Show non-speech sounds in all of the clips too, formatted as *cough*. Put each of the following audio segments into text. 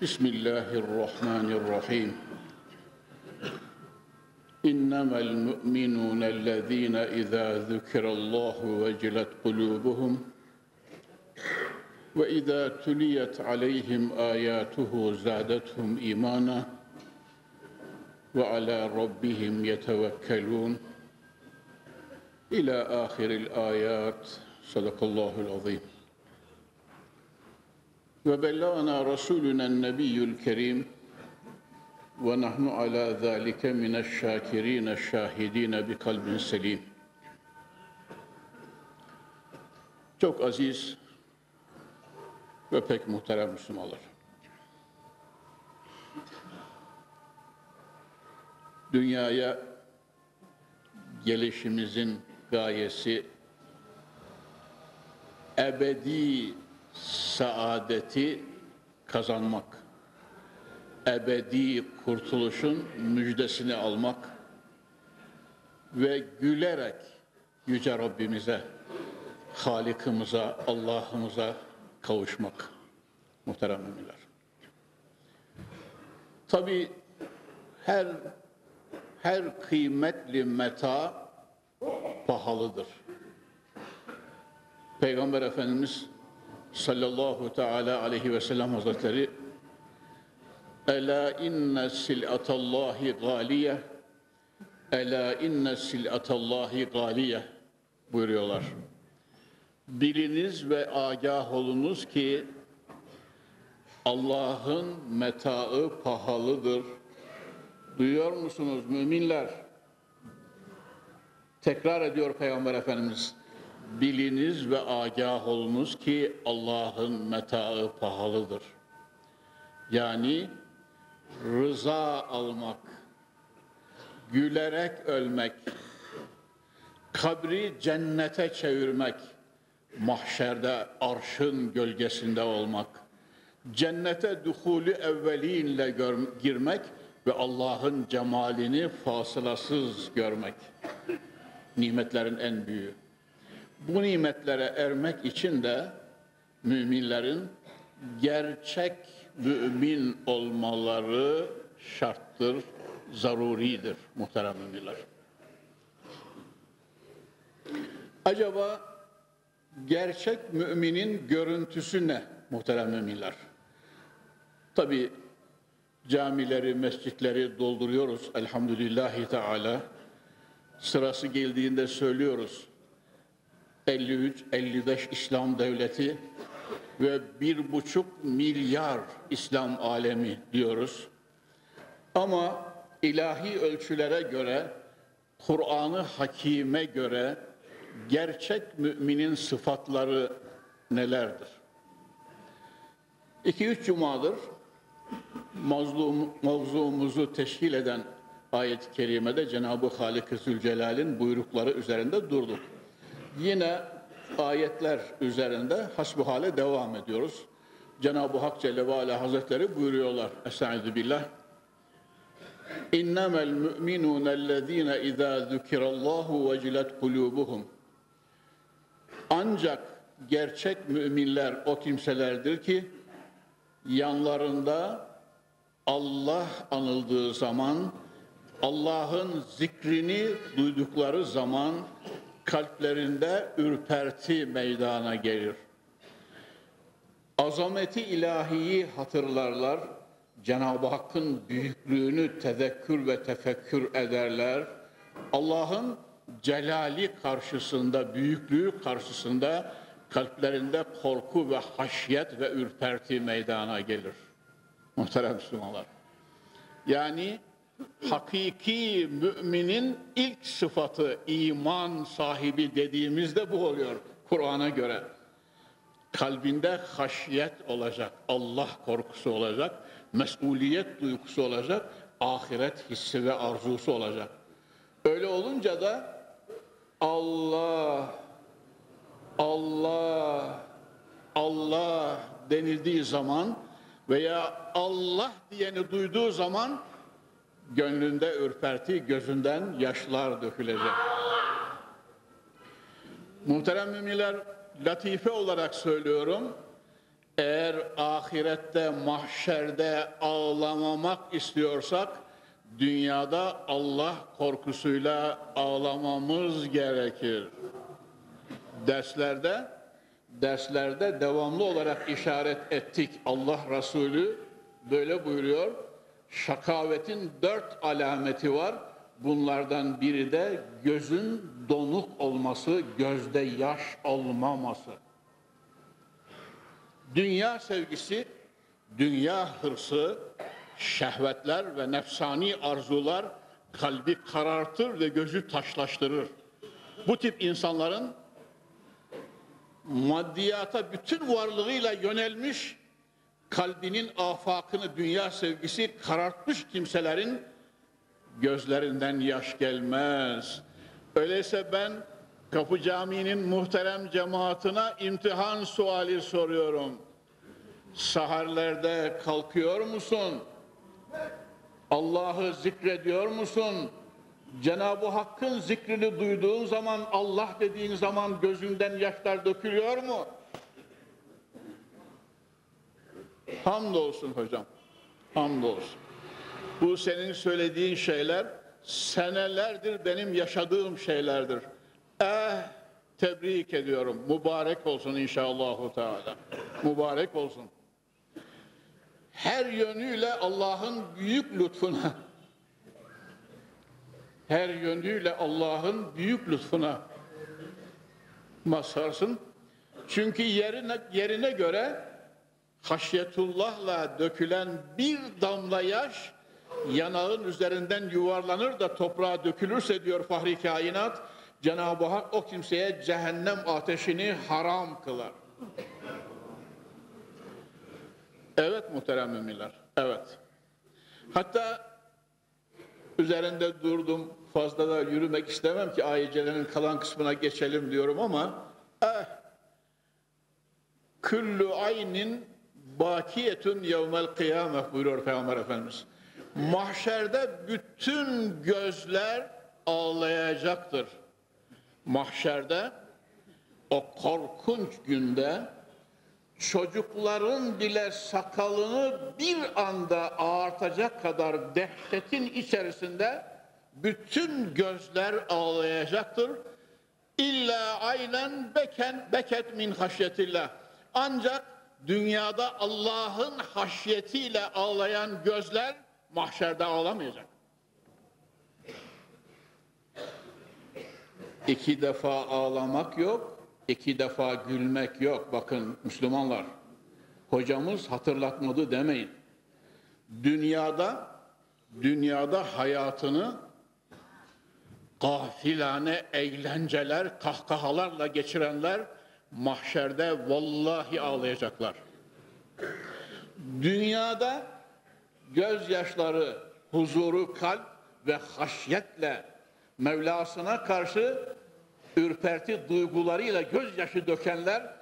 بسم الله الرحمن الرحيم. إنما المؤمنون الذين إذا ذكر الله وجلت قلوبهم وإذا تليت عليهم آياته زادتهم إيمانا وعلى ربهم يتوكلون. إلى آخر الآيات. صدق الله العظيم. وبلغنا رسولنا النبي الكريم ونحن على ذلك من الشاكرين الشاهدين بقلب سليم Çok aziz ve pek muhterem Müslümanlar. Dünyaya gelişimizin gayesi ebedi saadeti kazanmak, ebedi kurtuluşun müjdesini almak ve gülerek Yüce Rabbimize, Halikimize, Allah'ımıza kavuşmak muhterem müminler. Tabi her her kıymetli meta pahalıdır. Peygamber Efendimiz sallallahu teala aleyhi ve sellem hazretleri Ela inne sil'atallahi galiye Ela inne sil'atallahi galiye buyuruyorlar. Biliniz ve agah olunuz ki Allah'ın metaı pahalıdır. Duyuyor musunuz müminler? Tekrar ediyor Peygamber Efendimiz. Biliniz ve agah olunuz ki Allah'ın metaı pahalıdır. Yani rıza almak, gülerek ölmek, kabri cennete çevirmek, mahşerde arşın gölgesinde olmak, cennete duhulü evvelinle girmek ve Allah'ın cemalini fasılasız görmek. Nimetlerin en büyüğü. Bu nimetlere ermek için de müminlerin gerçek mümin olmaları şarttır, zaruridir muhterem müminler. Acaba gerçek müminin görüntüsü ne muhterem müminler? Tabi camileri, mescitleri dolduruyoruz elhamdülillahi teala. Sırası geldiğinde söylüyoruz. 53-55 İslam devleti ve bir buçuk milyar İslam alemi diyoruz. Ama ilahi ölçülere göre, Kur'an-ı Hakim'e göre gerçek müminin sıfatları nelerdir? İki üç cumadır mazlum, mevzumuzu teşkil eden ayet-i kerimede Cenab-ı Halik-i Zülcelal'in buyrukları üzerinde durduk. Yine ayetler üzerinde hasbuhale devam ediyoruz. Cenab-ı Hak Celle ve Ala Hazretleri buyuruyorlar. Estaizu billah. İnnemel müminûnellezîne izâ zükirallâhu vecilet kulûbuhum. Ancak gerçek müminler o kimselerdir ki yanlarında Allah anıldığı zaman Allah'ın zikrini duydukları zaman kalplerinde ürperti meydana gelir. Azameti ilahiyi hatırlarlar, Cenab-ı Hakk'ın büyüklüğünü tezekkür ve tefekkür ederler. Allah'ın celali karşısında, büyüklüğü karşısında kalplerinde korku ve haşyet ve ürperti meydana gelir. Muhterem Müslümanlar. Yani hakiki müminin ilk sıfatı iman sahibi dediğimizde bu oluyor Kur'an'a göre. kalbinde haşiyet olacak, Allah korkusu olacak, mesuliyet duygusu olacak, ahiret hissi ve arzusu olacak. Öyle olunca da Allah, Allah, Allah denildiği zaman veya Allah diyeni duyduğu zaman gönlünde ürperti, gözünden yaşlar dökülecek. Muhterem müminler, latife olarak söylüyorum. Eğer ahirette, mahşerde ağlamamak istiyorsak, dünyada Allah korkusuyla ağlamamız gerekir. Derslerde, derslerde devamlı olarak işaret ettik. Allah Resulü böyle buyuruyor. Şakavetin dört alameti var. Bunlardan biri de gözün donuk olması, gözde yaş olmaması. Dünya sevgisi, dünya hırsı, şehvetler ve nefsani arzular kalbi karartır ve gözü taşlaştırır. Bu tip insanların maddiyata bütün varlığıyla yönelmiş, kalbinin afakını dünya sevgisi karartmış kimselerin gözlerinden yaş gelmez. Öyleyse ben Kapı Camii'nin muhterem cemaatine imtihan suali soruyorum. Saharlerde kalkıyor musun? Allah'ı zikrediyor musun? Cenab-ı Hakk'ın zikrini duyduğun zaman, Allah dediğin zaman gözünden yaşlar dökülüyor mu? Hamdolsun hocam. Hamdolsun. Bu senin söylediğin şeyler senelerdir benim yaşadığım şeylerdir. Eh tebrik ediyorum. Mübarek olsun inşallahü teala. Mübarek olsun. Her yönüyle Allah'ın büyük lütfuna her yönüyle Allah'ın büyük lütfuna masarsın. Çünkü yerine, yerine göre haşyetullahla dökülen bir damla yaş yanağın üzerinden yuvarlanır da toprağa dökülürse diyor Fahri Kainat Cenab-ı Hak o kimseye cehennem ateşini haram kılar. Evet muhterem müminler, evet. Hatta üzerinde durdum, fazla da yürümek istemem ki ayetlerin kalan kısmına geçelim diyorum ama eh, küllü aynin bakiyetun yevmel kıyamet buyuruyor Peygamber Efendimiz. Mahşerde bütün gözler ağlayacaktır. Mahşerde o korkunç günde çocukların bile sakalını bir anda ağartacak kadar dehşetin içerisinde bütün gözler ağlayacaktır. İlla aynen beken beket min haşyetillah. Ancak dünyada Allah'ın haşyetiyle ağlayan gözler mahşerde ağlamayacak. İki defa ağlamak yok, iki defa gülmek yok. Bakın Müslümanlar, hocamız hatırlatmadı demeyin. Dünyada, dünyada hayatını gafilane eğlenceler, kahkahalarla geçirenler mahşerde vallahi ağlayacaklar. Dünyada gözyaşları, huzuru kalp ve haşyetle Mevlasına karşı ürperti duygularıyla gözyaşı dökenler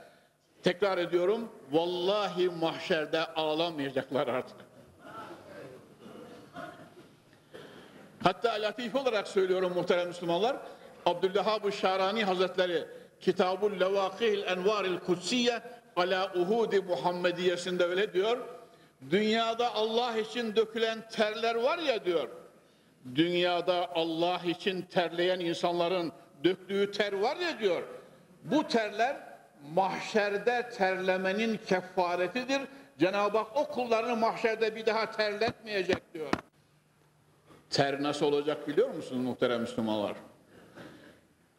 tekrar ediyorum vallahi mahşerde ağlamayacaklar artık. Hatta latif olarak söylüyorum muhterem Müslümanlar Abdülvehhab-ı Şarani Hazretleri Kitabul Levakihil Envaril Kutsiye ala Uhudi Muhammediyesinde öyle diyor. Dünyada Allah için dökülen terler var ya diyor. Dünyada Allah için terleyen insanların döktüğü ter var ya diyor. Bu terler mahşerde terlemenin kefaretidir. Cenab-ı Hak o kullarını mahşerde bir daha terletmeyecek diyor. Ter nasıl olacak biliyor musunuz muhterem Müslümanlar?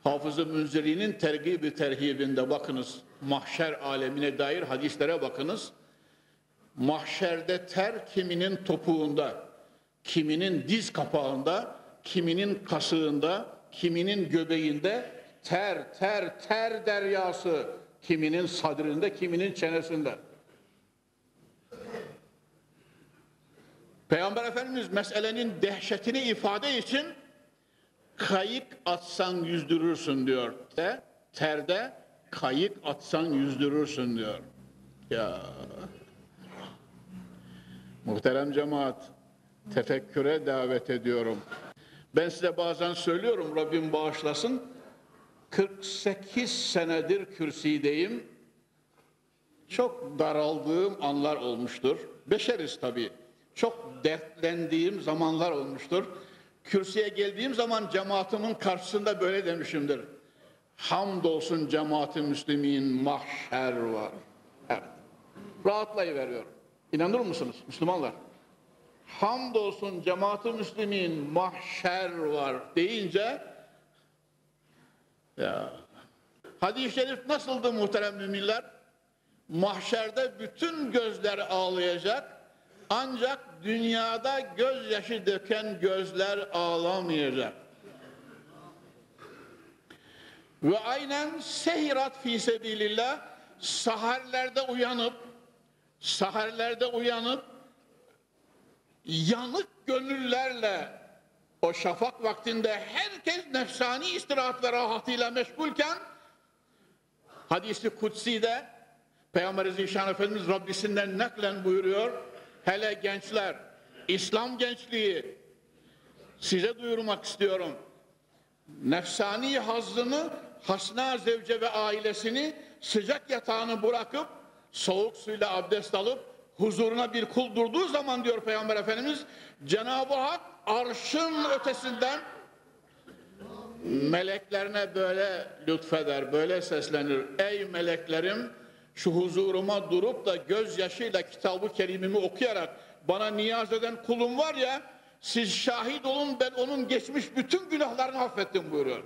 Hafız-ı Münziri'nin tergib-i terhibinde bakınız. Mahşer alemine dair hadislere bakınız. Mahşerde ter kiminin topuğunda, kiminin diz kapağında, kiminin kasığında, kiminin göbeğinde ter, ter, ter deryası, Kiminin sadrinde, kiminin çenesinde. Peygamber Efendimiz meselenin dehşetini ifade için kayık atsan yüzdürürsün diyor. De, terde kayık atsan yüzdürürsün diyor. Ya muhterem cemaat tefekküre davet ediyorum. Ben size bazen söylüyorum Rabbim bağışlasın. 48 senedir kürsideyim. Çok daraldığım anlar olmuştur. Beşeriz tabii. Çok dertlendiğim zamanlar olmuştur. Kürsüye geldiğim zaman cemaatimin karşısında böyle demişimdir. Hamdolsun cemaati müslimin mahşer var. Evet. Rahatlayıveriyorum. İnanır mısınız Müslümanlar? Hamdolsun cemaati müslimin mahşer var deyince ya hadis-i şerif nasıldı muhterem müminler? Mahşerde bütün gözler ağlayacak ancak dünyada gözyaşı döken gözler ağlamayacak. Ve aynen sehirat fi sebilillah saharlerde uyanıp saharlerde uyanıp yanık gönüllerle o şafak vaktinde herkes nefsani istirahat ve rahatıyla meşgulken hadisi kutsi'de Peygamber Zişan Efendimiz Rabbisinden naklen buyuruyor hele gençler İslam gençliği size duyurmak istiyorum nefsani hazzını hasna zevce ve ailesini sıcak yatağını bırakıp soğuk suyla abdest alıp huzuruna bir kul durduğu zaman diyor Peygamber Efendimiz Cenab-ı Hak arşın ötesinden meleklerine böyle lütfeder, böyle seslenir. Ey meleklerim şu huzuruma durup da gözyaşıyla kitabı kerimimi okuyarak bana niyaz eden kulum var ya siz şahit olun ben onun geçmiş bütün günahlarını affettim buyuruyor.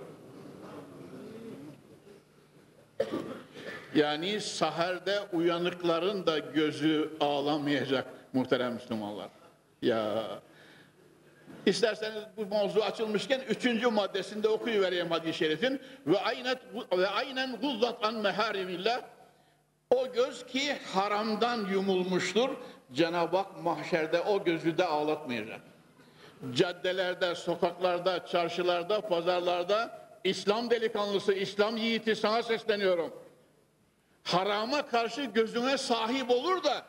Yani saherde uyanıkların da gözü ağlamayacak muhterem Müslümanlar. Ya İsterseniz bu mevzu açılmışken üçüncü maddesinde okuyuvereyim hadis-i şerifin ve aynen ve aynen guzzat an meharimillah o göz ki haramdan yumulmuştur. Cenab-ı Hak mahşerde o gözü de ağlatmayacak. Caddelerde, sokaklarda, çarşılarda, pazarlarda İslam delikanlısı, İslam yiğiti sana sesleniyorum. Harama karşı gözüne sahip olur da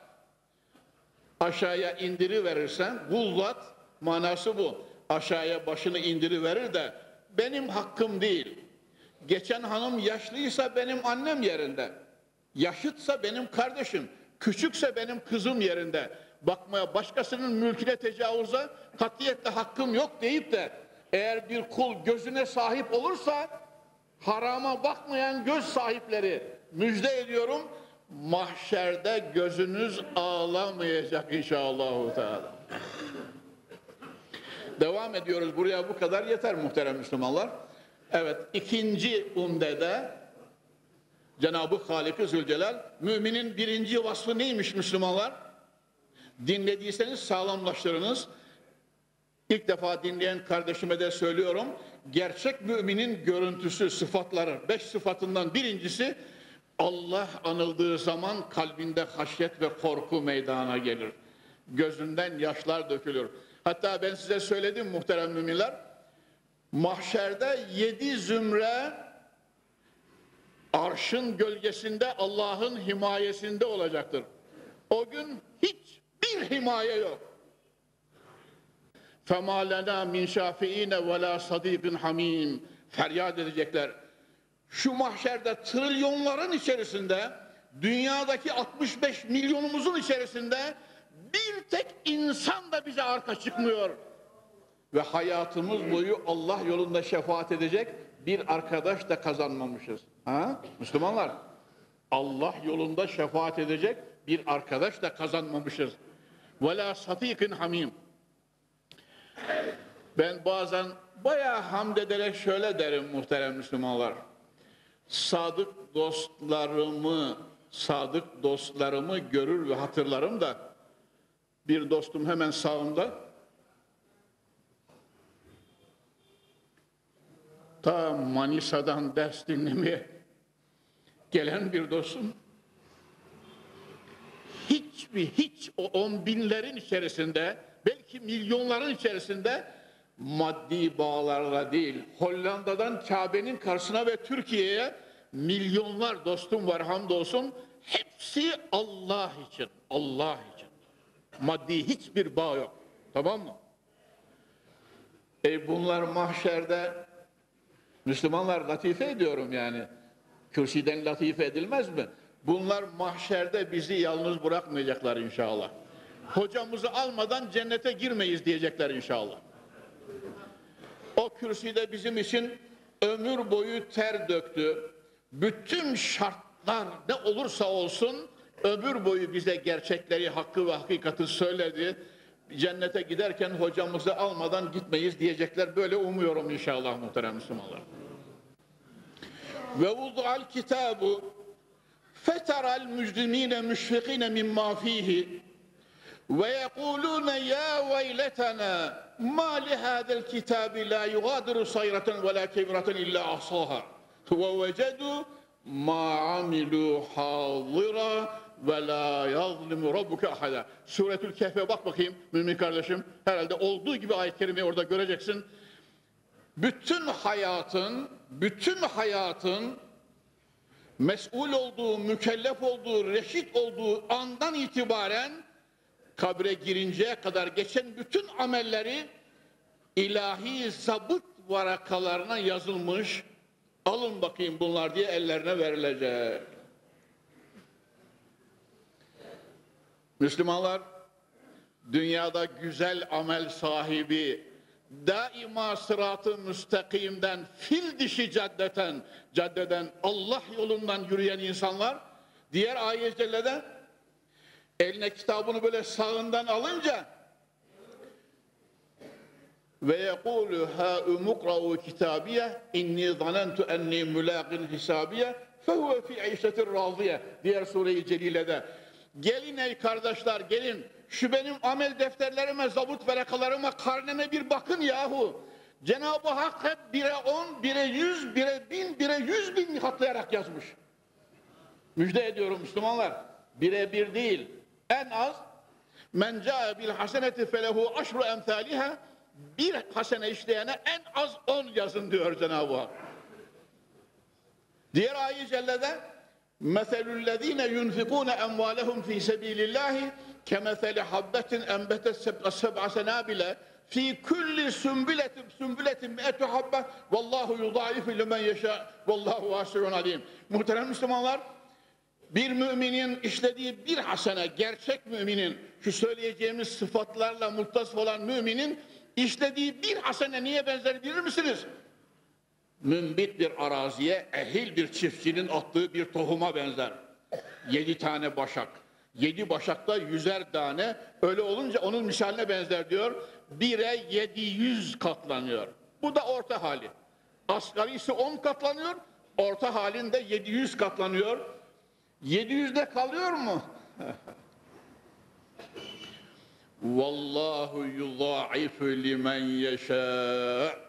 aşağıya indiri verirsen guzzat manası bu. Aşağıya başını indiri verir de benim hakkım değil. Geçen hanım yaşlıysa benim annem yerinde. Yaşıtsa benim kardeşim. Küçükse benim kızım yerinde. Bakmaya başkasının mülküne tecavüze katiyetle hakkım yok deyip de eğer bir kul gözüne sahip olursa harama bakmayan göz sahipleri müjde ediyorum mahşerde gözünüz ağlamayacak inşallah. Teala. Devam ediyoruz. Buraya bu kadar yeter muhterem Müslümanlar. Evet ikinci umdede Cenab-ı Halik-i Zülcelal müminin birinci vasfı neymiş Müslümanlar? Dinlediyseniz sağlamlaştırınız. İlk defa dinleyen kardeşime de söylüyorum. Gerçek müminin görüntüsü, sıfatları, beş sıfatından birincisi Allah anıldığı zaman kalbinde haşyet ve korku meydana gelir. Gözünden yaşlar dökülür. Hatta ben size söyledim muhterem müminler. Mahşerde yedi zümre arşın gölgesinde Allah'ın himayesinde olacaktır. O gün hiçbir himaye yok. فَمَا لَنَا مِنْ شَافِئِينَ وَلَا صَد۪يقٍ hamim. Feryat edecekler. Şu mahşerde trilyonların içerisinde, dünyadaki 65 milyonumuzun içerisinde bir tek insan da bize arka çıkmıyor. Ve hayatımız boyu Allah yolunda şefaat edecek bir arkadaş da kazanmamışız. Ha? Müslümanlar, Allah yolunda şefaat edecek bir arkadaş da kazanmamışız. Ve la satikin hamim. Ben bazen bayağı hamd ederek şöyle derim muhterem Müslümanlar. Sadık dostlarımı, sadık dostlarımı görür ve hatırlarım da bir dostum hemen sağımda ta Manisa'dan ders dinlemeye gelen bir dostum. Hiçbir hiç o on binlerin içerisinde belki milyonların içerisinde maddi bağlarla değil Hollanda'dan Kabe'nin karşısına ve Türkiye'ye milyonlar dostum var hamdolsun. Hepsi Allah için Allah için. Maddi hiçbir bağ yok tamam mı? E bunlar mahşerde Müslümanlar latife ediyorum yani. Kürsiden latife edilmez mi? Bunlar mahşerde bizi yalnız bırakmayacaklar inşallah. Hocamızı almadan cennete girmeyiz diyecekler inşallah. O kürsüde bizim için ömür boyu ter döktü. Bütün şartlar ne olursa olsun ömür boyu bize gerçekleri, hakkı ve hakikati söyledi. Cennete giderken hocamızı almadan gitmeyiz diyecekler. Böyle umuyorum inşallah muhterem Müslümanlar. Ve vudu'al kitabu feteral mücrimine müşfikine mimma fihi ve yekulune ya veyletena ma li hadel kitabi la yugadiru sayratan ve la kebiratan illa ahsaha ve vecedu ma amilu hazira ve la yazlimu rabbuke ahada. Suretül Kehf'e bak bakayım mümin kardeşim. Herhalde olduğu gibi ayet-i kerimeyi orada göreceksin. Bütün hayatın, bütün hayatın mesul olduğu, mükellef olduğu, reşit olduğu andan itibaren kabre girinceye kadar geçen bütün amelleri ilahi zabıt varakalarına yazılmış. Alın bakayım bunlar diye ellerine verilecek. Müslümanlar dünyada güzel amel sahibi daima sıratı müstakimden fil dişi caddeten caddeden Allah yolundan yürüyen insanlar diğer ayet eline kitabını böyle sağından alınca ve yekulu ha umukra'u kitabiye inni zanentu enni mulaqin hisabiye fehuve fi işletir raziye. Diğer sure-i celilede Gelin ey kardeşler gelin. Şu benim amel defterlerime, zabut verakalarıma, karneme bir bakın yahu. Cenab-ı Hak hep bire on, bire yüz, bire bin, bire yüz bin katlayarak yazmış. Müjde ediyorum Müslümanlar. Bire bir değil. En az men ca'e bil haseneti felehu aşru emthaliha bir hasene işleyene en az on yazın diyor Cenab-ı Hak. Diğer ayet cellede مثل الذين ينفقون أموالهم في سبيل الله كمثل حبة أنبتت سبع, سبع سنابل في كل سنبلة سنبلة مئة حبة والله يضاعف لمن يشاء والله واسع عليم Muhterem Müslümanlar bir müminin işlediği bir hasene gerçek müminin şu söyleyeceğimiz sıfatlarla muttasıf olan müminin işlediği bir hasene niye benzer bilir misiniz? Mümbit bir araziye ehil bir çiftçinin attığı bir tohuma benzer. Yedi tane başak. Yedi başakta yüzer tane. Öyle olunca onun misaline benzer diyor. Bire yedi yüz katlanıyor. Bu da orta hali. Asgarisi on katlanıyor. Orta halinde yedi yüz katlanıyor. Yedi yüzde kalıyor mu? *laughs* Vallahu yudâifu limen yeşâ'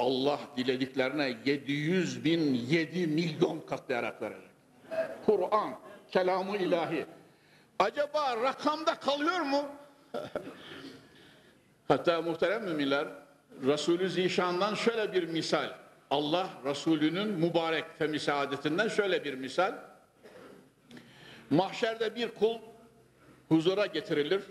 Allah dilediklerine 700 bin 7 milyon katlayarak verecek. Kur'an, kelamı ilahi. Acaba rakamda kalıyor mu? *laughs* Hatta muhterem müminler, Resulü Zişan'dan şöyle bir misal. Allah Resulü'nün mübarek femi adetinden şöyle bir misal. Mahşerde bir kul huzura getirilir.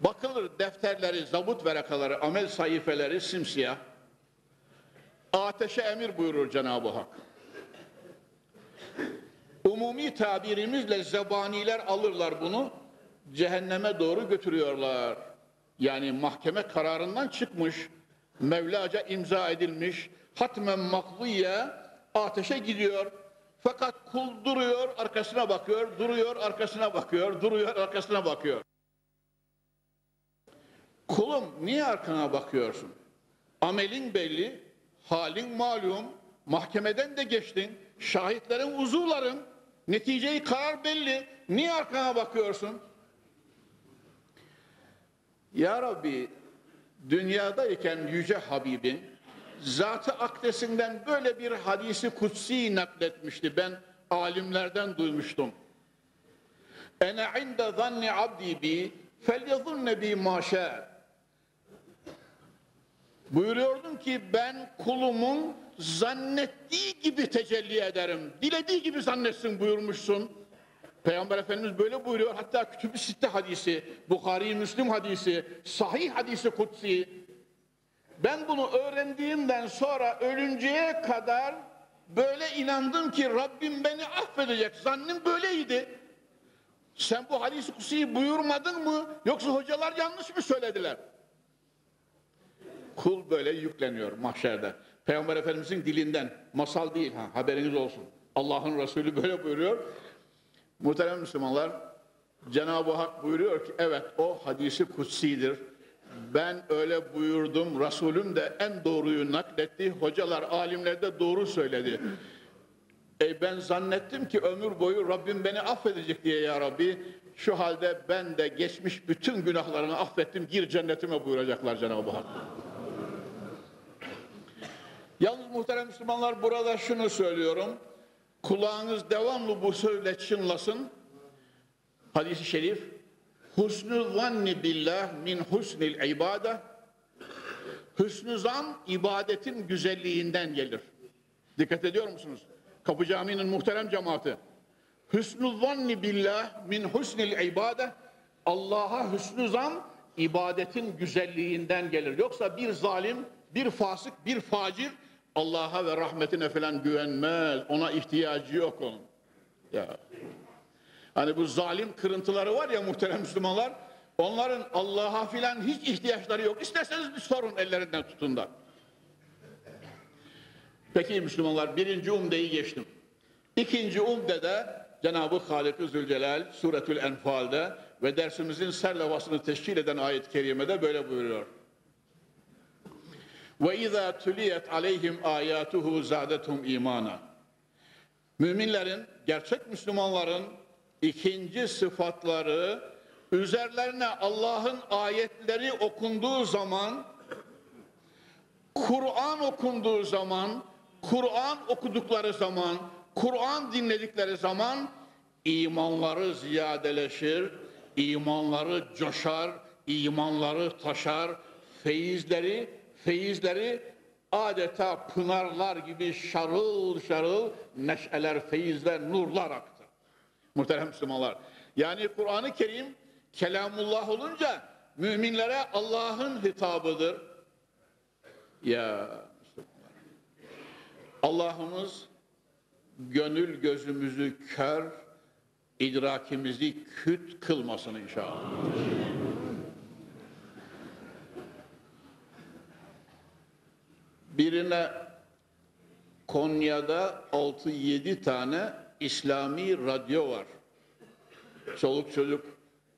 Bakılır defterleri, zabut verakaları, amel sayfeleri simsiyah. Ateşe emir buyurur Cenab-ı Hak. Umumi tabirimizle zebaniler alırlar bunu, cehenneme doğru götürüyorlar. Yani mahkeme kararından çıkmış, Mevlaca imza edilmiş, hatmen makziye ateşe gidiyor. Fakat kul duruyor, arkasına bakıyor, duruyor, arkasına bakıyor, duruyor, arkasına bakıyor. Kulum niye arkana bakıyorsun? Amelin belli, halin malum, mahkemeden de geçtin, şahitlerin uzuvların, neticeyi karar belli. Niye arkana bakıyorsun? Ya Rabbi, dünyadayken Yüce Habibin Zat-ı Akdesinden böyle bir hadisi kutsi nakletmişti. Ben alimlerden duymuştum. Ene inde zanni abdi bi felyazunne bi maşa. Buyuruyordum ki ben kulumun zannettiği gibi tecelli ederim. Dilediği gibi zannetsin buyurmuşsun. Peygamber Efendimiz böyle buyuruyor. Hatta Kütüb-i Sitte hadisi, Bukhari Müslim hadisi, Sahih hadisi kutsi. Ben bunu öğrendiğimden sonra ölünceye kadar böyle inandım ki Rabbim beni affedecek. Zannım böyleydi. Sen bu hadis-i kutsiyi buyurmadın mı yoksa hocalar yanlış mı söylediler? Kul böyle yükleniyor mahşerde. Peygamber Efendimizin dilinden masal değil ha haberiniz olsun. Allah'ın Resulü böyle buyuruyor. Muhterem Müslümanlar Cenab-ı Hak buyuruyor ki evet o hadisi kutsidir. Ben öyle buyurdum. Resulüm de en doğruyu nakletti. Hocalar, alimler de doğru söyledi. E ben zannettim ki ömür boyu Rabbim beni affedecek diye ya Rabbi. Şu halde ben de geçmiş bütün günahlarını affettim. Gir cennetime buyuracaklar Cenab-ı Hak. Yalnız muhterem Müslümanlar burada şunu söylüyorum. Kulağınız devamlı bu söyle çınlasın. Hadis-i şerif. Husnü zanni billah min husnil ibade. Hüsnü zan ibadetin güzelliğinden gelir. Dikkat ediyor musunuz? Kapı Camii'nin muhterem cemaati. Hüsnü zanni billah min husnil ibade. Allah'a hüsnü zan ibadetin güzelliğinden gelir. Yoksa bir zalim, bir fasık, bir facir Allah'a ve rahmetine falan güvenmez. Ona ihtiyacı yok onun. Ya. Hani bu zalim kırıntıları var ya muhterem Müslümanlar. Onların Allah'a filan hiç ihtiyaçları yok. İsterseniz bir sorun ellerinden tutun da. Peki Müslümanlar birinci umdeyi geçtim. İkinci umde de Cenab-ı Halik-i Zülcelal Suretül Enfal'de ve dersimizin serlevasını teşkil eden ayet-i kerimede böyle buyuruyor. Ve izâ tüliyet aleyhim âyâtuhu zâdethum imana. Müminlerin, gerçek Müslümanların ikinci sıfatları üzerlerine Allah'ın ayetleri okunduğu zaman Kur'an okunduğu zaman Kur'an okudukları zaman Kur'an dinledikleri zaman imanları ziyadeleşir, imanları coşar, imanları taşar, feyizleri feyizleri adeta pınarlar gibi şarıl şarıl neşeler, feyizler, nurlar aktı. Muhterem Müslümanlar. Yani Kur'an-ı Kerim kelamullah olunca müminlere Allah'ın hitabıdır. Ya Allah'ımız gönül gözümüzü kör, idrakimizi küt kılmasın inşallah. Birine Konya'da 6-7 tane İslami radyo var. Çoluk çocuk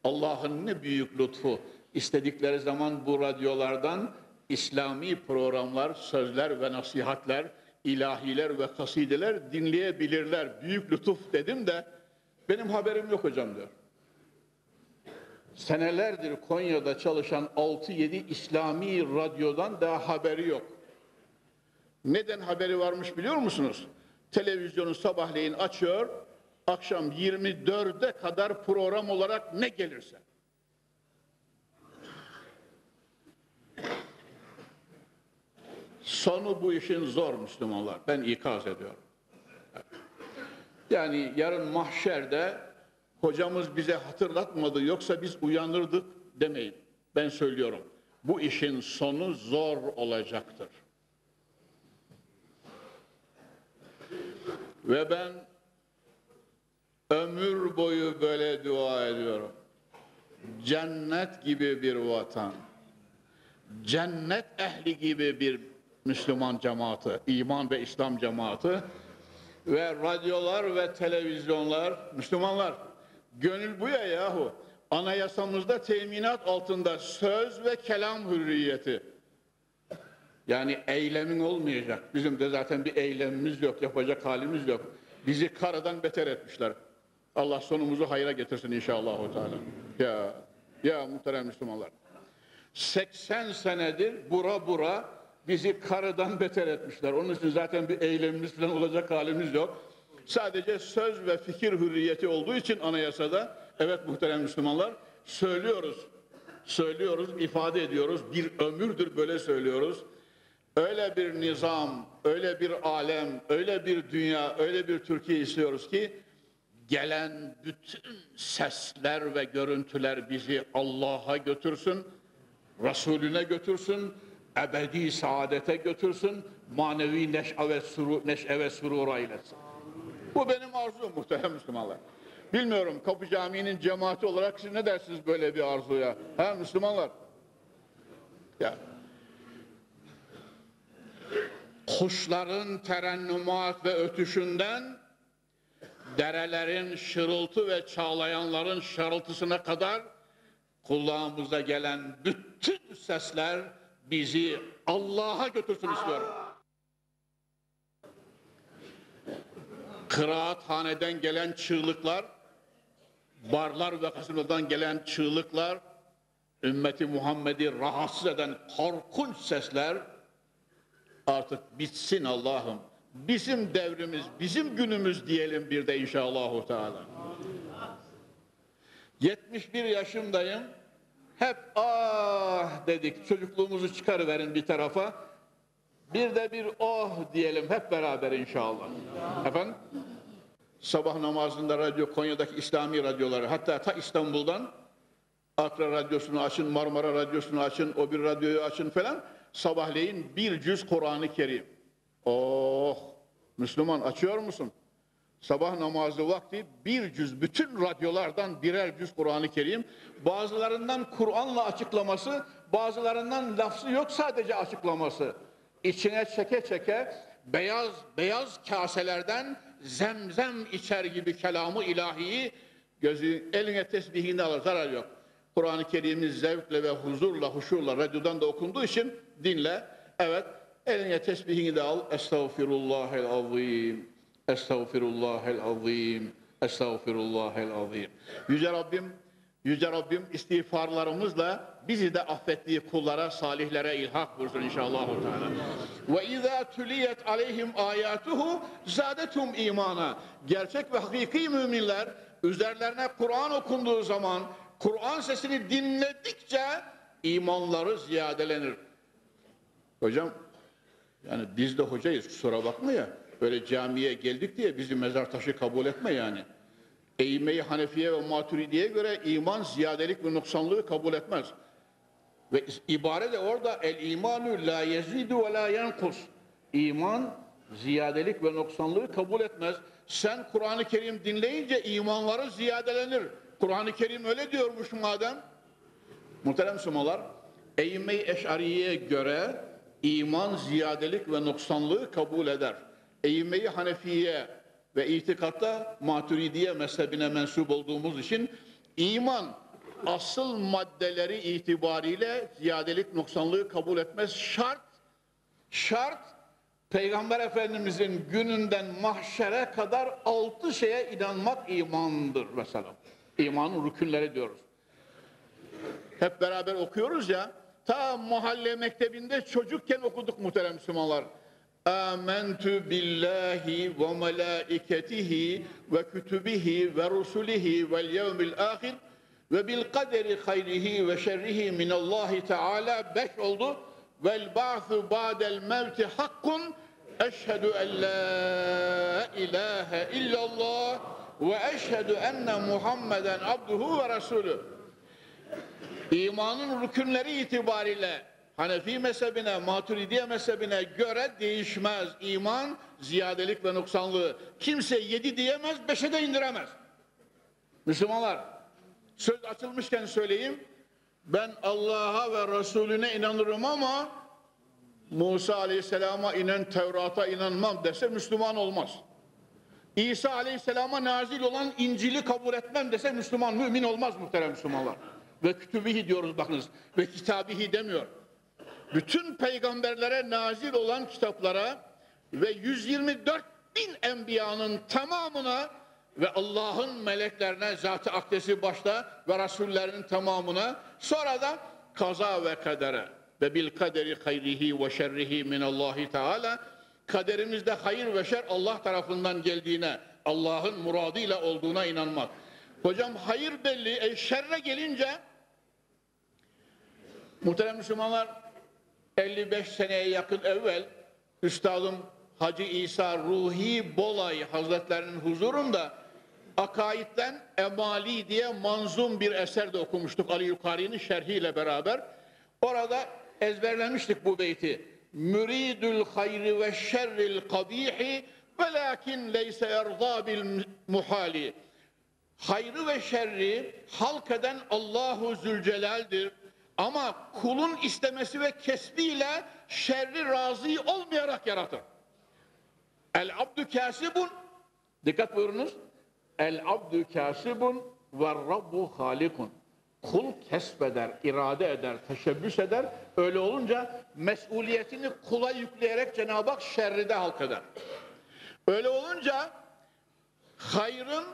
Allah'ın ne büyük lütfu. İstedikleri zaman bu radyolardan İslami programlar, sözler ve nasihatler, ilahiler ve kasideler dinleyebilirler. Büyük lütuf dedim de benim haberim yok hocam diyor. Senelerdir Konya'da çalışan 6-7 İslami radyodan daha haberi yok. Neden haberi varmış biliyor musunuz? Televizyonu sabahleyin açıyor, akşam 24'e kadar program olarak ne gelirse. Sonu bu işin zor Müslümanlar. Ben ikaz ediyorum. Yani yarın mahşerde hocamız bize hatırlatmadı yoksa biz uyanırdık demeyin. Ben söylüyorum. Bu işin sonu zor olacaktır. Ve ben ömür boyu böyle dua ediyorum. Cennet gibi bir vatan, cennet ehli gibi bir Müslüman cemaati, iman ve İslam cemaati ve radyolar ve televizyonlar, Müslümanlar, gönül bu ya yahu. Anayasamızda teminat altında söz ve kelam hürriyeti. Yani eylemin olmayacak. Bizim de zaten bir eylemimiz yok, yapacak halimiz yok. Bizi karadan beter etmişler. Allah sonumuzu hayra getirsin inşallah. Ya, ya muhterem Müslümanlar. 80 senedir bura bura bizi karıdan beter etmişler. Onun için zaten bir eylemimiz falan olacak halimiz yok. Sadece söz ve fikir hürriyeti olduğu için anayasada evet muhterem Müslümanlar söylüyoruz. Söylüyoruz, ifade ediyoruz. Bir ömürdür böyle söylüyoruz. Öyle bir nizam, öyle bir alem, öyle bir dünya, öyle bir Türkiye istiyoruz ki gelen bütün sesler ve görüntüler bizi Allah'a götürsün, Resulüne götürsün, ebedi saadete götürsün, manevi neşe ve, suru, neşe ve surur eylesin. Bu benim arzum muhterem Müslümanlar. Bilmiyorum Kapı Camii'nin cemaati olarak siz ne dersiniz böyle bir arzuya? Ha Müslümanlar? Ya. Kuşların terennümat ve ötüşünden derelerin şırıltı ve çağlayanların şarıltısına kadar kulağımıza gelen bütün sesler bizi Allah'a götürsün istiyorum. Kıraathaneden gelen çığlıklar, barlar ve kasırlardan gelen çığlıklar, ümmeti Muhammed'i rahatsız eden korkunç sesler artık bitsin Allah'ım. Bizim devrimiz, bizim günümüz diyelim bir de inşallah Teala. 71 yaşındayım. Hep ah dedik. Çocukluğumuzu çıkarıverin bir tarafa. Bir de bir oh diyelim hep beraber inşallah. Efendim? Sabah namazında radyo, Konya'daki İslami radyoları, hatta ta İstanbul'dan Akra Radyosu'nu açın, Marmara Radyosu'nu açın, o bir radyoyu açın falan. Sabahleyin bir cüz Kur'an-ı Kerim. Oh! Müslüman açıyor musun? Sabah namazı vakti bir cüz, bütün radyolardan birer cüz Kur'an-ı Kerim. Bazılarından Kur'an'la açıklaması, bazılarından lafzı yok sadece açıklaması. İçine çeke çeke beyaz beyaz kaselerden zemzem içer gibi kelamı ilahiyi gözü eline tesbihini alır zarar yok. Kur'an-ı Kerim'in zevkle ve huzurla, huşurla radyodan da okunduğu için dinle. Evet, eline tesbihini de al. Estağfirullahel azim. Estağfirullahel azim. Estağfirullahel azim. Yüce Rabbim, Yüce Rabbim istiğfarlarımızla bizi de affettiği kullara, salihlere ilhak buyursun inşallah. Ve izâ tüliyet aleyhim ayatuhu zadetum imana. Gerçek ve hakiki müminler üzerlerine Kur'an okunduğu zaman Kur'an sesini dinledikçe imanları ziyadelenir. Hocam yani biz de hocayız kusura bakma ya. Böyle camiye geldik diye bizi mezar taşı kabul etme yani. Eğmeyi Hanefiye ve Maturidiye göre iman ziyadelik ve noksanlığı kabul etmez. Ve ibare de orada el imanu la yezidu ve la yankus. İman ziyadelik ve noksanlığı kabul etmez. Sen Kur'an-ı Kerim dinleyince imanları ziyadelenir. Kur'an-ı Kerim öyle diyormuş madem. Muhterem Müslümanlar, Eyyime-i Eş'ariye'ye göre iman ziyadelik ve noksanlığı kabul eder. Eyyime-i Hanefiye ve itikatta Maturidiye mezhebine mensup olduğumuz için iman asıl maddeleri itibariyle ziyadelik noksanlığı kabul etmez. Şart, şart Peygamber Efendimizin gününden mahşere kadar altı şeye inanmak imandır mesela. İmanın rükünleri diyoruz. Hep beraber okuyoruz ya. Ta mahalle mektebinde çocukken okuduk muhterem Müslümanlar. Âmentü billahi ve melâiketihi ve kütübihi ve rusulihi vel yevmil ahir ve bil kaderi hayrihi ve şerrihi minallahi teala beş oldu. Vel ba'thu ba'del mevti hakkun eşhedü en la ilahe illallah ve eşhedü enne Muhammeden abduhu ve resulü. İmanın rükünleri itibariyle Hanefi mezhebine, Maturidiye mezhebine göre değişmez. İman ziyadelik ve noksanlığı. Kimse yedi diyemez, beşe de indiremez. Müslümanlar, söz açılmışken söyleyeyim. Ben Allah'a ve Resulüne inanırım ama Musa Aleyhisselam'a inen Tevrat'a inanmam dese Müslüman olmaz. İsa Aleyhisselam'a nazil olan İncil'i kabul etmem dese Müslüman, mümin olmaz muhterem Müslümanlar. Ve kütübihi diyoruz bakınız. Ve kitabihi demiyor. Bütün peygamberlere nazil olan kitaplara ve 124 bin enbiyanın tamamına ve Allah'ın meleklerine, zat-ı akdesi başta ve rasullerinin tamamına sonra da kaza ve kadere. ve bil kaderi hayrihi ve şerrihi min Allahi Teala kaderimizde hayır ve şer Allah tarafından geldiğine, Allah'ın muradıyla olduğuna inanmak. Hocam hayır belli, e, şerre gelince muhterem Müslümanlar 55 seneye yakın evvel Üstadım Hacı İsa Ruhi Bolay Hazretlerinin huzurunda Akaid'den Emali diye manzum bir eser de okumuştuk Ali Yukari'nin şerhiyle beraber. Orada ezberlemiştik bu beyti. Müridül hayri ve şerril kabihi velakin leyse yerza bil muhali. Hayrı ve şerri halk eden Allahu Zülcelal'dir. Ama kulun istemesi ve kesbiyle şerri razı olmayarak yaratır. El abdü kasibun dikkat buyurunuz. El abdü kasibun ve rabbu halikun. Kul kesbeder, irade eder, teşebbüs eder. Öyle olunca mesuliyetini kula yükleyerek Cenab-ı Hak şerri de halk eder. Öyle olunca hayrın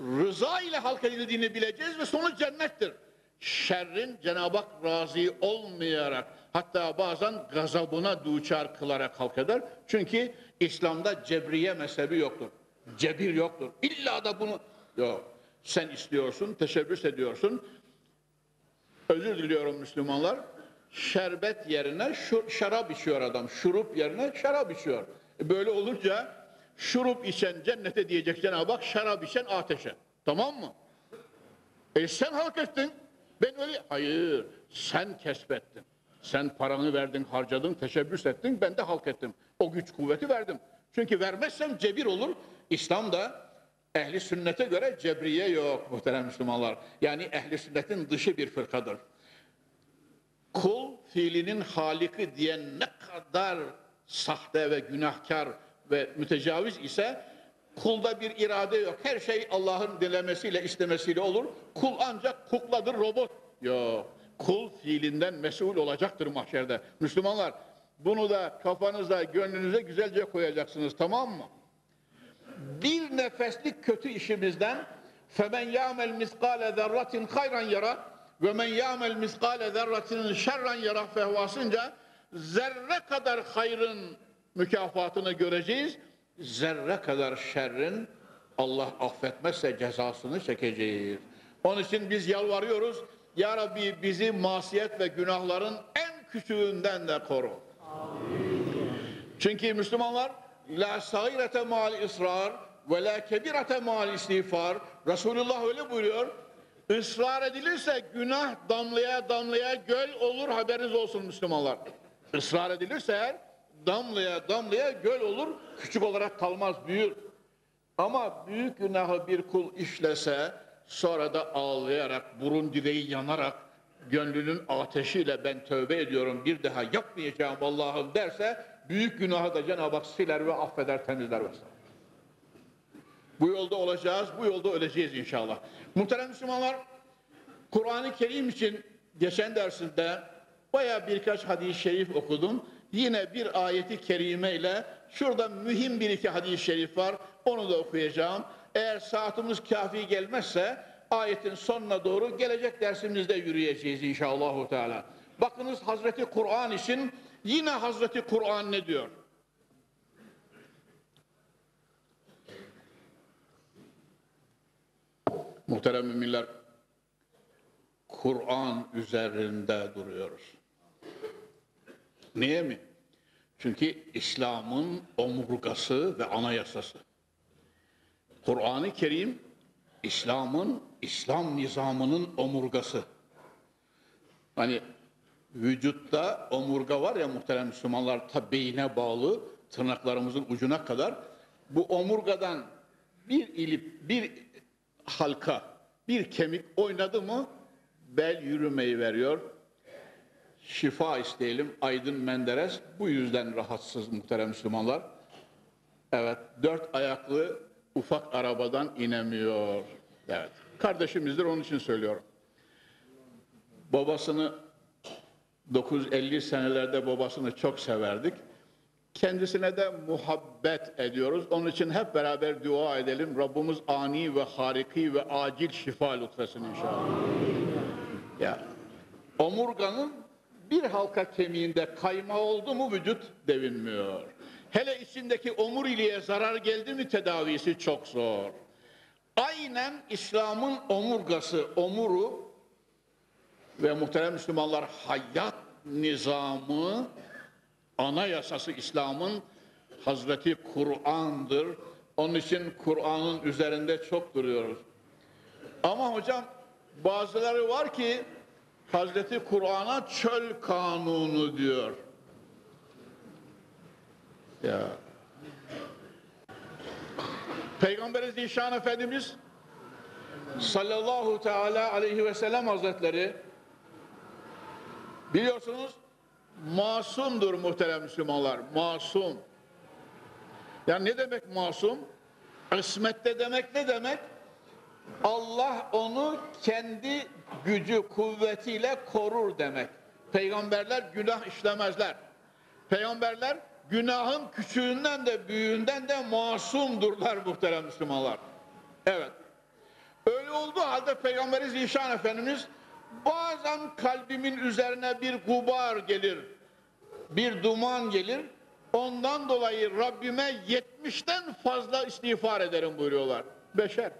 rıza ile halk edildiğini bileceğiz ve sonu cennettir. Şerrin Cenab-ı Hak razı olmayarak hatta bazen gazabına duçar kılarak halk eder. Çünkü İslam'da cebriye mezhebi yoktur. Cebir yoktur. İlla da bunu yok. Sen istiyorsun, teşebbüs ediyorsun. Özür diliyorum Müslümanlar. Şerbet yerine şarap içiyor adam. Şurup yerine şarap içiyor. E böyle olunca şurup içen cennete diyecek Cenab-ı Hak, şarap içen ateşe. Tamam mı? E sen halk ettin. Ben öyle, hayır, sen kesbettin. Sen paranı verdin, harcadın, teşebbüs ettin, ben de halk ettim. O güç kuvveti verdim. Çünkü vermezsem cebir olur. İslam'da ehli sünnete göre cebriye yok muhterem Müslümanlar. Yani ehli sünnetin dışı bir fırkadır. Kul fiilinin haliki diyen ne kadar sahte ve günahkar ve mütecaviz ise kulda bir irade yok. Her şey Allah'ın dilemesiyle istemesiyle olur. Kul ancak kukladır, robot. Yok. Kul fiilinden mesul olacaktır mahşerde. Müslümanlar bunu da kafanıza, gönlünüze güzelce koyacaksınız tamam mı? Bir nefeslik kötü işimizden فَمَنْ يَعْمَلْ مِسْقَالَ ذَرَّةٍ خَيْرًا يَرَى وَمَنْ يَعْمَلْ مِسْقَالَ ذَرَّةٍ شَرًّا يَرَى fehvasınca zerre kadar hayrın mükafatını göreceğiz. Zerre kadar şerrin Allah affetmezse cezasını çekeceğiz. Onun için biz yalvarıyoruz. Ya Rabbi bizi masiyet ve günahların en küçüğünden de koru. Çünkü Müslümanlar la sagirete mal ısrar ve la kebirete mal istiğfar. Resulullah öyle buyuruyor. Israr edilirse günah damlaya damlaya göl olur haberiniz olsun Müslümanlar. Israr edilirse damlaya damlaya göl olur küçük olarak kalmaz büyür. Ama büyük günahı bir kul işlese sonra da ağlayarak burun direği yanarak gönlünün ateşiyle ben tövbe ediyorum bir daha yapmayacağım Allah'ım derse büyük günahı da Cenab-ı Hak siler ve affeder temizler vesaire. Bu yolda olacağız, bu yolda öleceğiz inşallah. Muhterem Müslümanlar, Kur'an-ı Kerim için geçen dersinde baya birkaç hadis-i şerif okudum. Yine bir ayeti kerime ile şurada mühim bir iki hadis-i şerif var. Onu da okuyacağım. Eğer saatimiz kafi gelmezse ayetin sonuna doğru gelecek dersimizde yürüyeceğiz inşallah. Bakınız Hazreti Kur'an için yine Hazreti Kur'an ne diyor? Muhterem müminler, Kur'an üzerinde duruyoruz. Niye mi? Çünkü İslam'ın omurgası ve anayasası. Kur'an-ı Kerim İslam'ın, İslam nizamının omurgası. Hani vücutta omurga var ya muhterem Müslümanlar ta beyine bağlı tırnaklarımızın ucuna kadar bu omurgadan bir ilip bir halka bir kemik oynadı mı bel yürümeyi veriyor. Şifa isteyelim Aydın Menderes bu yüzden rahatsız muhterem Müslümanlar. Evet dört ayaklı ufak arabadan inemiyor. Evet. Kardeşimizdir onun için söylüyorum. Babasını 950 senelerde babasını çok severdik. Kendisine de muhabbet ediyoruz. Onun için hep beraber dua edelim. Rabbimiz ani ve hariki ve acil şifa lütfesin inşallah. Ya. Omurganın bir halka kemiğinde kayma oldu mu vücut devinmiyor. Hele içindeki omuriliğe zarar geldi mi tedavisi çok zor. Aynen İslam'ın omurgası, omuru ve muhterem Müslümanlar hayat nizamı, anayasası İslam'ın Hazreti Kur'an'dır. Onun için Kur'an'ın üzerinde çok duruyoruz. Ama hocam bazıları var ki Hazreti Kur'an'a çöl kanunu diyor. Ya. Peygamberi Zişan Efendimiz sallallahu teala aleyhi ve sellem hazretleri biliyorsunuz masumdur muhterem Müslümanlar. Masum. Yani ne demek masum? İsmette demek ne demek? Allah onu kendi gücü, kuvvetiyle korur demek. Peygamberler günah işlemezler. Peygamberler günahın küçüğünden de büyüğünden de masumdurlar muhterem Müslümanlar. Evet. Öyle olduğu halde Peygamberi Zişan Efendimiz bazen kalbimin üzerine bir gubar gelir, bir duman gelir. Ondan dolayı Rabbime yetmişten fazla istiğfar ederim buyuruyorlar. Beşer.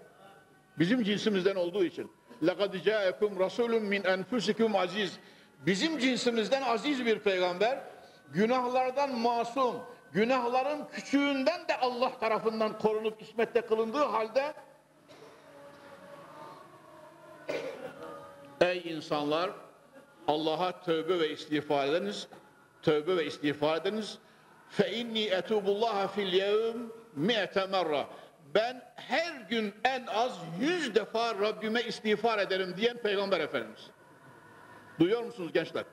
Bizim cinsimizden olduğu için. لَقَدْ جَاءَكُمْ رَسُولٌ مِنْ أَنْفُسِكُمْ aziz. Bizim cinsimizden aziz bir peygamber, günahlardan masum, günahların küçüğünden de Allah tarafından korunup ismette kılındığı halde Ey insanlar Allah'a tövbe ve istiğfar ediniz. Tövbe ve istiğfar ediniz. Fe inni etubullaha fil yevm mi'te merra. Ben her gün en az yüz defa Rabbime istiğfar ederim diyen Peygamber Efendimiz. Duyuyor musunuz gençler?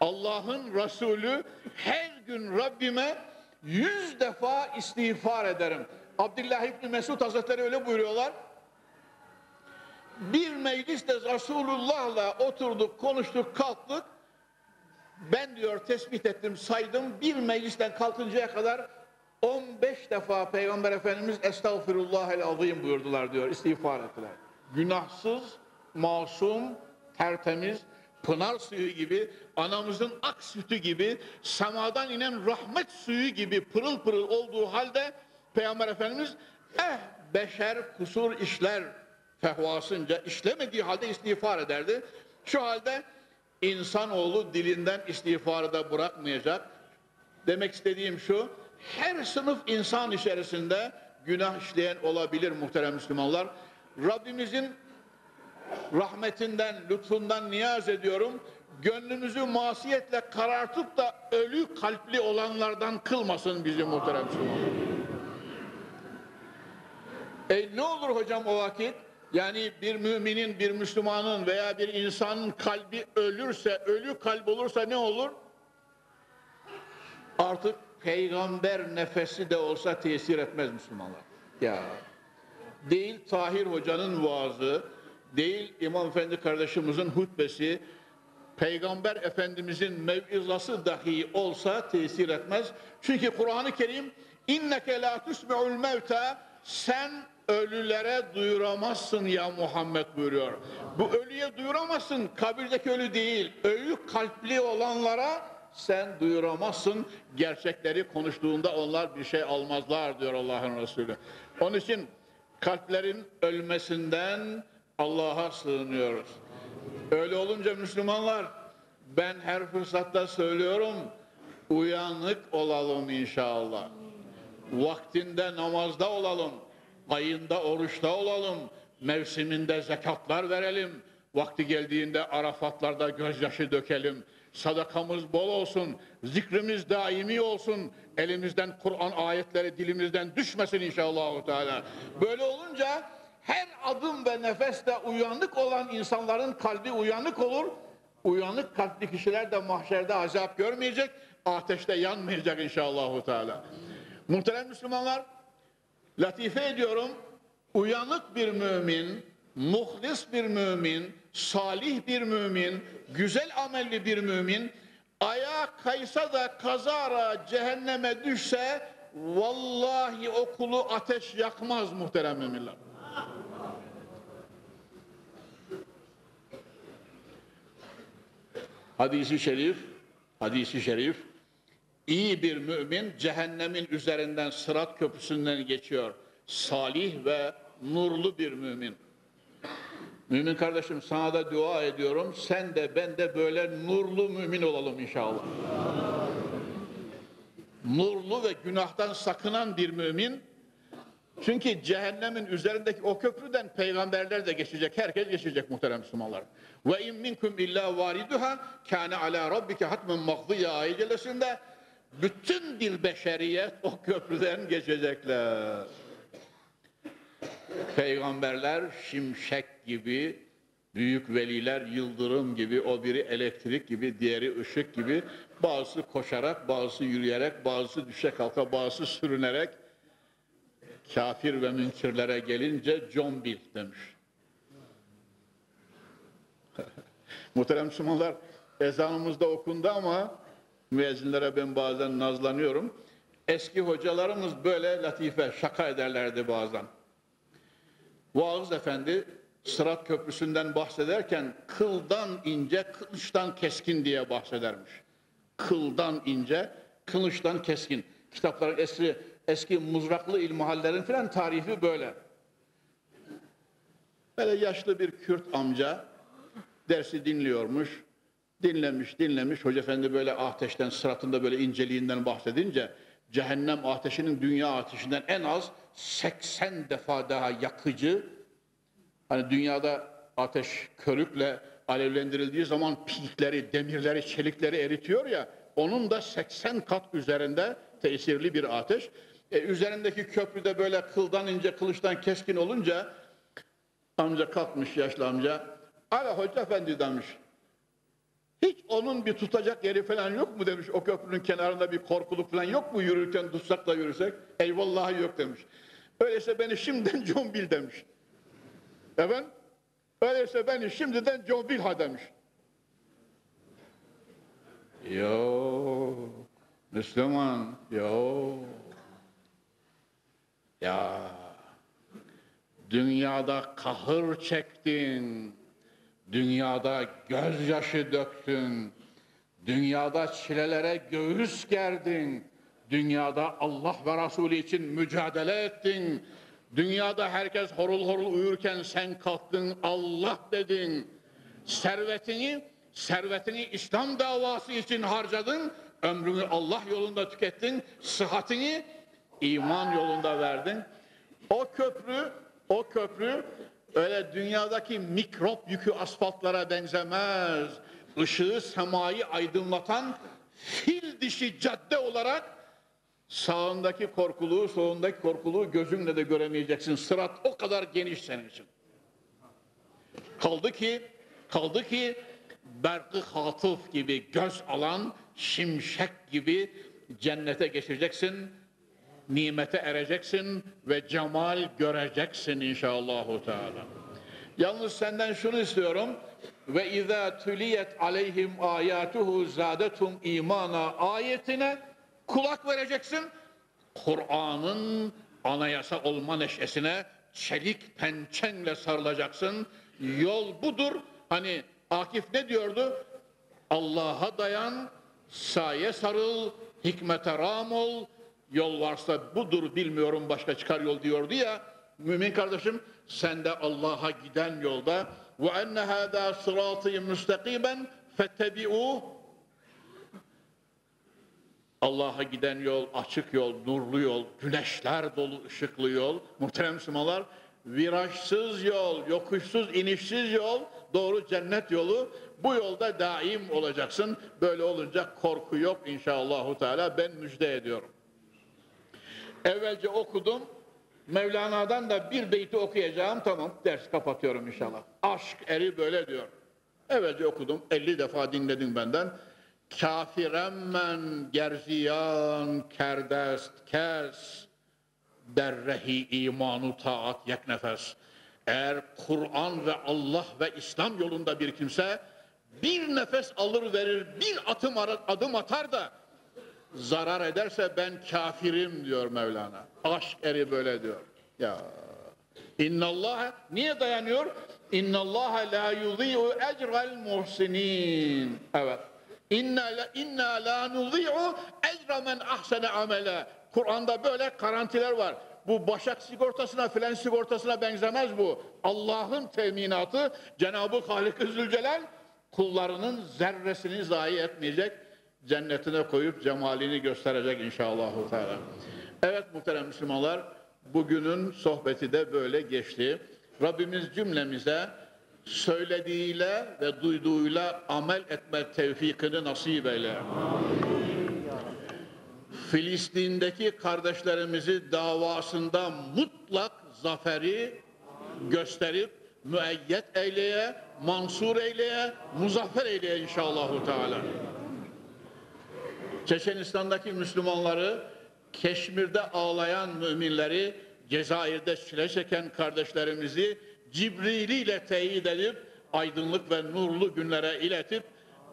Allah'ın Resulü her gün Rabbime yüz defa istiğfar ederim. Abdullah İbni Mesud Hazretleri öyle buyuruyorlar. Bir mecliste Resulullah'la oturduk, konuştuk, kalktık. Ben diyor tespit ettim, saydım. Bir meclisten kalkıncaya kadar 15 defa Peygamber Efendimiz Estağfirullahel azim buyurdular diyor, istiğfar ettiler. Günahsız, masum, tertemiz, pınar suyu gibi, anamızın ak sütü gibi, semadan inen rahmet suyu gibi pırıl pırıl olduğu halde Peygamber Efendimiz eh beşer kusur işler fehvasınca işlemediği halde istiğfar ederdi. Şu halde insanoğlu dilinden istiğfarı da bırakmayacak. Demek istediğim şu, her sınıf insan içerisinde günah işleyen olabilir muhterem Müslümanlar. Rabbimizin rahmetinden, lütfundan niyaz ediyorum. Gönlümüzü masiyetle karartıp da ölü kalpli olanlardan kılmasın bizi muhterem Müslümanlar. E ne olur hocam o vakit? Yani bir müminin, bir Müslümanın veya bir insanın kalbi ölürse, ölü kalp olursa ne olur? Artık peygamber nefesi de olsa tesir etmez Müslümanlar. Ya değil Tahir Hoca'nın vaazı, değil İmam Efendi kardeşimizin hutbesi, Peygamber Efendimizin mevizası dahi olsa tesir etmez. Çünkü Kur'an-ı Kerim inneke la tusmi'ul mevta sen ölülere duyuramazsın ya Muhammed buyuruyor. Bu ölüye duyuramazsın. Kabirdeki ölü değil. Ölü kalpli olanlara sen duyuramazsın. Gerçekleri konuştuğunda onlar bir şey almazlar diyor Allah'ın Resulü. Onun için kalplerin ölmesinden Allah'a sığınıyoruz. Öyle olunca Müslümanlar ben her fırsatta söylüyorum uyanık olalım inşallah. Vaktinde namazda olalım ayında oruçta olalım, mevsiminde zekatlar verelim, vakti geldiğinde Arafatlarda gözyaşı dökelim, sadakamız bol olsun, zikrimiz daimi olsun, elimizden Kur'an ayetleri dilimizden düşmesin inşallah. Teala. Böyle olunca her adım ve nefeste uyanık olan insanların kalbi uyanık olur. Uyanık kalpli kişiler de mahşerde azap görmeyecek, ateşte yanmayacak inşallah. Teala. Muhterem Müslümanlar, latife ediyorum, uyanık bir mümin, muhlis bir mümin, salih bir mümin, güzel amelli bir mümin, ayağa kaysa da kazara cehenneme düşse, vallahi okulu ateş yakmaz muhterem müminler. Hadisi şerif, hadisi şerif, iyi bir mümin cehennemin üzerinden sırat köprüsünden geçiyor. Salih ve nurlu bir mümin. Mümin kardeşim sana da dua ediyorum. Sen de ben de böyle nurlu mümin olalım inşallah. Nurlu ve günahtan sakınan bir mümin. Çünkü cehennemin üzerindeki o köprüden peygamberler de geçecek. Herkes geçecek muhterem Müslümanlar. Ve in minkum illa variduha kana ala rabbike hatmen makdiya ayetinde bütün bir beşeriyet o köprüden geçecekler. Peygamberler şimşek gibi, büyük veliler yıldırım gibi, o biri elektrik gibi, diğeri ışık gibi, bazısı koşarak, bazısı yürüyerek, bazısı düşe kalka, bazısı sürünerek, kafir ve münkirlere gelince John Bill demiş. *laughs* Muhterem Müslümanlar, ezanımızda okundu ama müezzinlere ben bazen nazlanıyorum. Eski hocalarımız böyle latife, şaka ederlerdi bazen. Vaaz Efendi Sırat Köprüsü'nden bahsederken kıldan ince, kılıçtan keskin diye bahsedermiş. Kıldan ince, kılıçtan keskin. Kitapların eski, eski muzraklı ilmihallerin filan tarifi böyle. Böyle yaşlı bir Kürt amca dersi dinliyormuş. Dinlemiş, dinlemiş. Hoca Efendi böyle ateşten, sıratında böyle inceliğinden bahsedince cehennem ateşinin dünya ateşinden en az 80 defa daha yakıcı. Hani dünyada ateş körükle alevlendirildiği zaman pilikleri, demirleri, çelikleri eritiyor ya, onun da 80 kat üzerinde tesirli bir ateş. E, üzerindeki köprüde böyle kıldan ince, kılıçtan keskin olunca amca kalkmış yaşlı amca. Ala hoca efendi demiş. Onun bir tutacak yeri falan yok mu demiş. O köprünün kenarında bir korkuluk falan yok mu yürürken tutsak da yürüsek? Eyvallahi yok demiş. Öyleyse beni şimdiden *laughs* John demiş. Efendim? Öyleyse beni şimdiden John Bill ha demiş. Yo, Müslüman, yo. Ya, dünyada kahır çektin, dünyada gözyaşı döktün, dünyada çilelere göğüs gerdin, dünyada Allah ve Resulü için mücadele ettin, dünyada herkes horul horul uyurken sen kalktın Allah dedin, servetini, servetini İslam davası için harcadın, ömrünü Allah yolunda tükettin, sıhhatini iman yolunda verdin. O köprü, o köprü öyle dünyadaki mikrop yükü asfaltlara benzemez. Işığı semayı aydınlatan fil dişi cadde olarak sağındaki korkuluğu, solundaki korkuluğu gözünle de göremeyeceksin. Sırat o kadar geniş senin için. Kaldı ki, kaldı ki berkı hatıf gibi göz alan şimşek gibi cennete geçeceksin nimete ereceksin ve cemal göreceksin inşallahu teala. Yalnız senden şunu istiyorum. Ve izâ tüliyet aleyhim âyâtuhu zâdetum imana ayetine kulak vereceksin. Kur'an'ın anayasa olma neşesine çelik pençenle sarılacaksın. Yol budur. Hani Akif ne diyordu? Allah'a dayan, saye sarıl, hikmete ram ol, yol varsa budur bilmiyorum başka çıkar yol diyordu ya mümin kardeşim sen de Allah'a giden yolda ve enne hâdâ sırâtî müstakiben fettebi'û Allah'a giden yol, açık yol, nurlu yol, güneşler dolu ışıklı yol, muhterem Müslümanlar, virajsız yol, yokuşsuz, inişsiz yol, doğru cennet yolu. Bu yolda daim olacaksın. Böyle olunca korku yok inşallahü teala. Ben müjde ediyorum. Evvelce okudum. Mevlana'dan da bir beyti okuyacağım. Tamam ders kapatıyorum inşallah. Aşk eri böyle diyor. Evvelce okudum. 50 defa dinledim benden. Kafiremmen gerziyan kerdest kes derrehi imanu taat yek nefes. Eğer Kur'an ve Allah ve İslam yolunda bir kimse bir nefes alır verir, bir atım adım atar da zarar ederse ben kafirim diyor Mevlana. Aşk eri böyle diyor. Ya İnnallah niye dayanıyor? İnna Allah la yudhi'u ecra'l muhsinin. Evet. İnna la, inna la nudhi'u ecra men ahsene amele. Kur'an'da böyle garantiler var. Bu başak sigortasına filan sigortasına benzemez bu. Allah'ın teminatı Cenab-ı Halik-i Zülcelal kullarının zerresini zayi etmeyecek. Cennetine koyup cemalini gösterecek inşallah. Evet muhterem Müslümanlar bugünün sohbeti de böyle geçti. Rabbimiz cümlemize söylediğiyle ve duyduğuyla amel etme tevfikini nasip eyle. Filistin'deki kardeşlerimizi davasında mutlak zaferi gösterip müeyyet eyleye, mansur eyleye, muzaffer eyleye inşallahu teala. Çeçenistan'daki Müslümanları, Keşmir'de ağlayan müminleri, Cezayir'de çile çeken kardeşlerimizi Cibril ile teyit edip aydınlık ve nurlu günlere iletip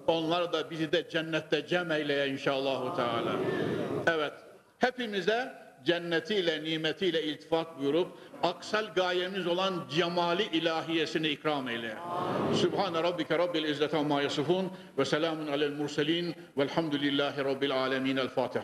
onlar da bizi de cennette cem eyleye inşallahu teala. Evet, hepimize cennetiyle, nimetiyle iltifat buyurup aksal gayemiz olan cemali ilahiyesini ikram eyle. Sübhane rabbike rabbil izzeti amma yasifun ve selamun alel murselin velhamdülillahi rabbil alemin. El Fatiha.